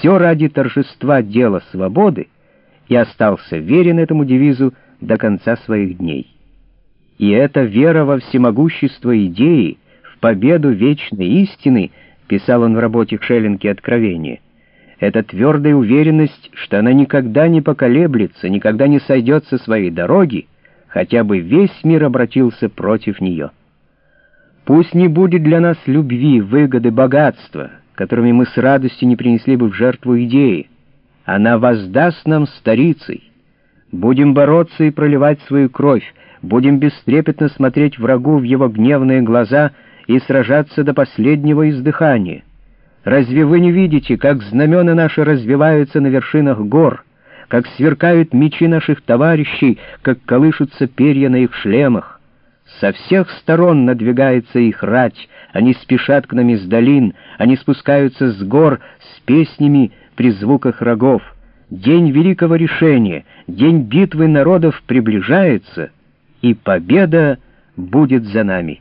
все ради торжества дела свободы и остался верен этому девизу до конца своих дней. И эта вера во всемогущество идеи, в победу вечной истины, писал он в работе Шеллинки «Откровение», это твердая уверенность, что она никогда не поколеблется, никогда не сойдет со своей дороги, хотя бы весь мир обратился против нее. Пусть не будет для нас любви, выгоды, богатства, которыми мы с радостью не принесли бы в жертву идеи. Она воздаст нам старицей. Будем бороться и проливать свою кровь, будем бестрепетно смотреть врагу в его гневные глаза и сражаться до последнего издыхания. Разве вы не видите, как знамена наши развиваются на вершинах гор, как сверкают мечи наших товарищей, как колышутся перья на их шлемах? Со всех сторон надвигается их рать, они спешат к нам из долин, они спускаются с гор с песнями при звуках рогов. День великого решения, день битвы народов приближается, и победа будет за нами.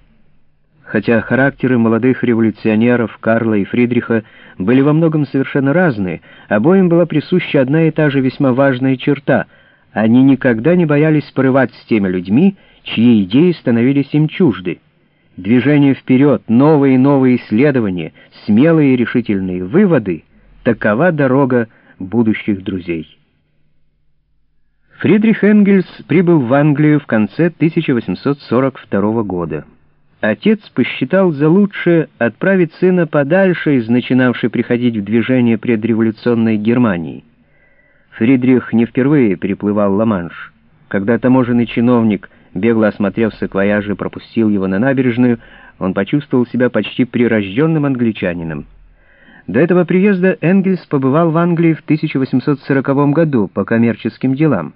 Хотя характеры молодых революционеров Карла и Фридриха были во многом совершенно разные, обоим была присуща одна и та же весьма важная черта — они никогда не боялись порывать с теми людьми, чьи идеи становились им чужды. Движение вперед, новые и новые исследования, смелые и решительные выводы — такова дорога будущих друзей. Фридрих Энгельс прибыл в Англию в конце 1842 года. Отец посчитал за лучшее отправить сына подальше из начинавшей приходить в движение предреволюционной Германии. Фридрих не впервые переплывал Ла-Манш. Когда таможенный чиновник, бегло осмотрев саквояжи, пропустил его на набережную, он почувствовал себя почти прирожденным англичанином. До этого приезда Энгельс побывал в Англии в 1840 году по коммерческим делам.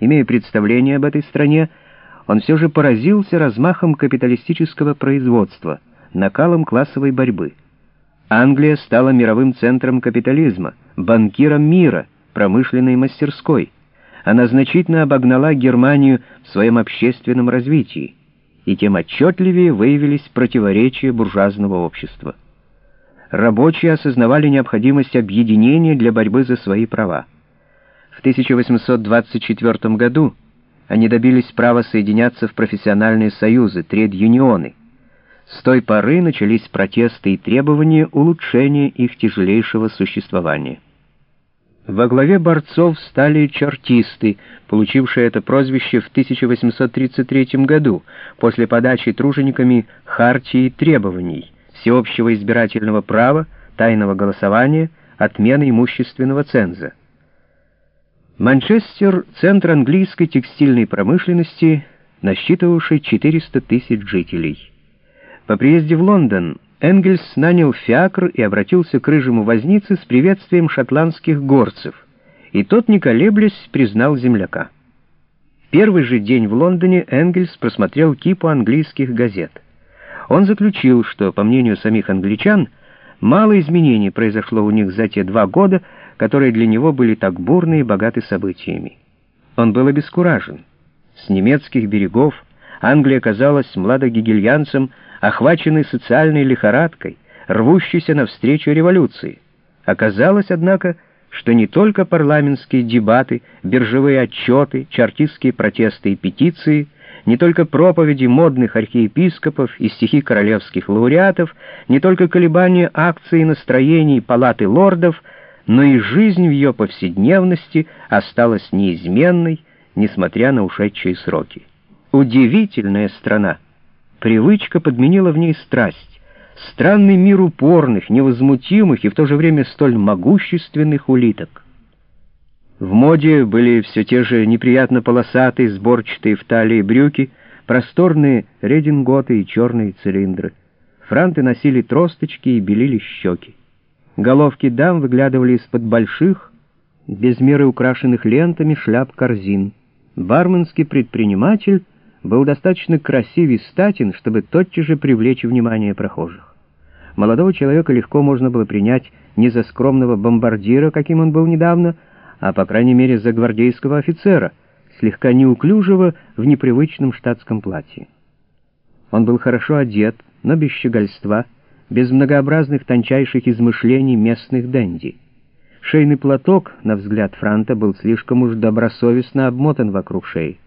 Имея представление об этой стране, он все же поразился размахом капиталистического производства, накалом классовой борьбы. Англия стала мировым центром капитализма, банкиром мира, промышленной мастерской. Она значительно обогнала Германию в своем общественном развитии, и тем отчетливее выявились противоречия буржуазного общества. Рабочие осознавали необходимость объединения для борьбы за свои права. В 1824 году они добились права соединяться в профессиональные союзы, тред-юнионы. С той поры начались протесты и требования улучшения их тяжелейшего существования. Во главе борцов стали чертисты, получившие это прозвище в 1833 году после подачи тружениками хартии требований, всеобщего избирательного права, тайного голосования, отмены имущественного ценза. Манчестер — центр английской текстильной промышленности, насчитывавший 400 тысяч жителей. По приезде в Лондон Энгельс нанял фиакр и обратился к рыжему вознице с приветствием шотландских горцев, и тот, не колеблясь, признал земляка. Первый же день в Лондоне Энгельс просмотрел кипу английских газет. Он заключил, что, по мнению самих англичан, мало изменений произошло у них за те два года, которые для него были так бурны и богаты событиями. Он был обескуражен. С немецких берегов Англия казалась младогигельянцем, охваченной социальной лихорадкой, рвущейся навстречу революции. Оказалось, однако, что не только парламентские дебаты, биржевые отчеты, чартистские протесты и петиции, не только проповеди модных архиепископов и стихи королевских лауреатов, не только колебания акций и настроений палаты лордов — но и жизнь в ее повседневности осталась неизменной, несмотря на ушедшие сроки. Удивительная страна. Привычка подменила в ней страсть. Странный мир упорных, невозмутимых и в то же время столь могущественных улиток. В моде были все те же неприятно полосатые, сборчатые в талии брюки, просторные рединготы и черные цилиндры. Франты носили тросточки и белили щеки. Головки дам выглядывали из-под больших, без меры украшенных лентами шляп-корзин. Барменский предприниматель был достаточно красив и статен, чтобы тотчас же привлечь внимание прохожих. Молодого человека легко можно было принять не за скромного бомбардира, каким он был недавно, а, по крайней мере, за гвардейского офицера, слегка неуклюжего в непривычном штатском платье. Он был хорошо одет, но без щегольства, без многообразных тончайших измышлений местных денди. Шейный платок, на взгляд Франта, был слишком уж добросовестно обмотан вокруг шеи.